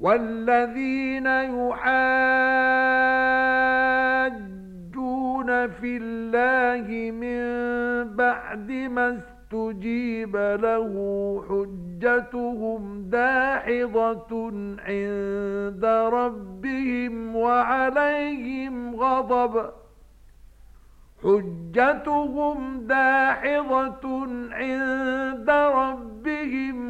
والذين يحاجون في الله من بعد ما استجيب له حجتهم داحضة عند ربهم وعليهم غضب حجتهم داحضة عند ربهم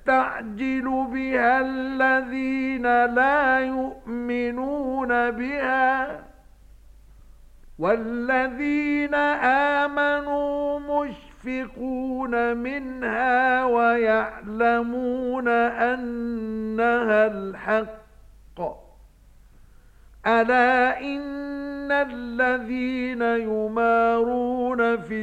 يستعجل بها الذين لا يؤمنون بها والذين آمنوا مشفقون منها ويعلمون أنها الحق ألا إن الذين يمارون في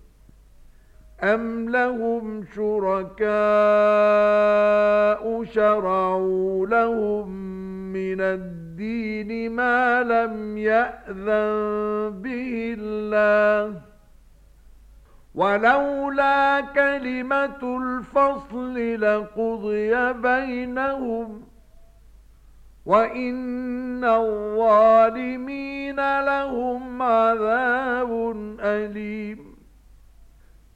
أم لهم شركاء شرعوا لهم من الدين ما لم يأذن به الله ولولا كلمة الفصل لقضي بينهم وإن الظالمين لهم عذاب أليم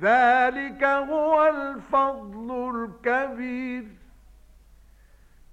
ذلك هو الفضل الكبير.